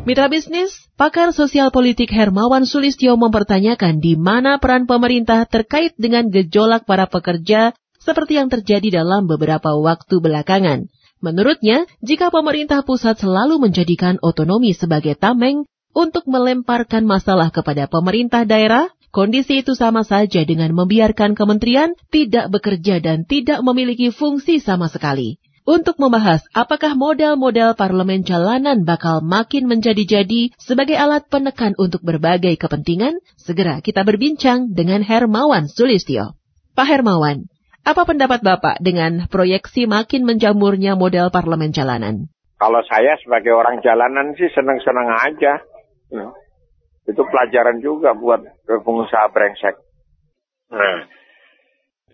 Mitra bisnis, pakar sosial politik Hermawan Sulistyo mempertanyakan di mana peran pemerintah terkait dengan gejolak para pekerja seperti yang terjadi dalam beberapa waktu belakangan. Menurutnya, jika pemerintah pusat selalu menjadikan otonomi sebagai tameng untuk melemparkan masalah kepada pemerintah daerah, kondisi itu sama saja dengan membiarkan kementerian tidak bekerja dan tidak memiliki fungsi sama sekali. Untuk membahas apakah model-model parlemen jalanan bakal makin menjadi-jadi sebagai alat penekan untuk berbagai kepentingan, segera kita berbincang dengan Hermawan Sulistyo. Pak Hermawan, apa pendapat Bapak dengan proyeksi makin menjamurnya model parlemen jalanan? Kalau saya sebagai orang jalanan sih senang-senang aja. Itu pelajaran juga buat pengusaha brengsek. Nah,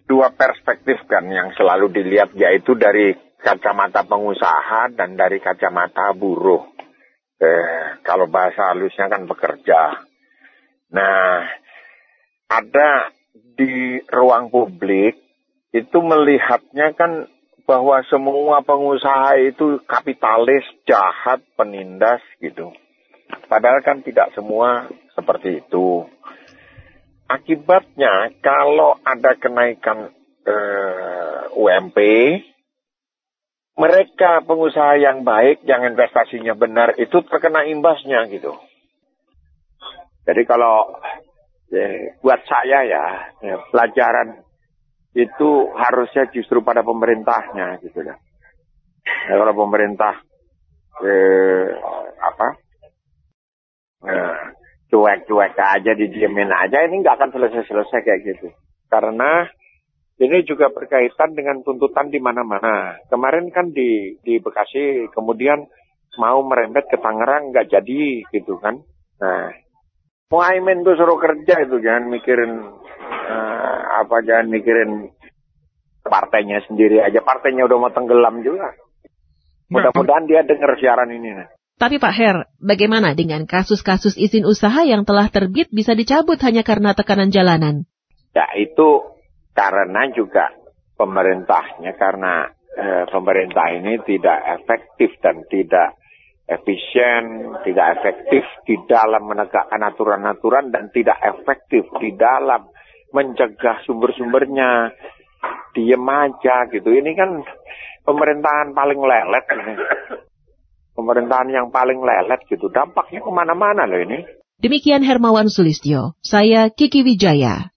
dua perspektif kan yang selalu dilihat yaitu dari kacamata pengusaha dan dari kacamata buruh. Eh, kalau bahasa halusnya kan bekerja. Nah, ada di ruang publik itu melihatnya kan bahwa semua pengusaha itu kapitalis, jahat, penindas gitu. Padahal kan tidak semua seperti itu. Akibatnya kalau ada kenaikan eh, UMP, mereka pengusaha yang baik, yang investasinya benar, itu terkena imbasnya gitu. Jadi kalau ya, buat saya ya, ya, pelajaran itu harusnya justru pada pemerintahnya gitu ya. ya kalau pemerintah eh, apa eh, cuek-cuek aja, didiemin aja, ini nggak akan selesai-selesai kayak gitu. Karena ini juga berkaitan dengan tuntutan di mana-mana. Kemarin kan di di Bekasi, kemudian mau merembet ke Tangerang nggak jadi gitu kan. Nah, Muhaimin tuh suruh kerja itu jangan mikirin uh, apa jangan mikirin partainya sendiri aja. Partainya udah mau tenggelam juga. Mudah-mudahan dia dengar siaran ini. Nah. Tapi Pak Her, bagaimana dengan kasus-kasus izin usaha yang telah terbit bisa dicabut hanya karena tekanan jalanan? Ya itu karena juga pemerintahnya karena e, pemerintah ini tidak efektif dan tidak efisien, tidak efektif di dalam menegakkan aturan-aturan dan tidak efektif di dalam mencegah sumber-sumbernya. Diem aja gitu. Ini kan pemerintahan paling lelet ini. Pemerintahan yang paling lelet gitu. Dampaknya ke mana-mana loh ini. Demikian Hermawan Sulistyo. Saya Kiki Wijaya.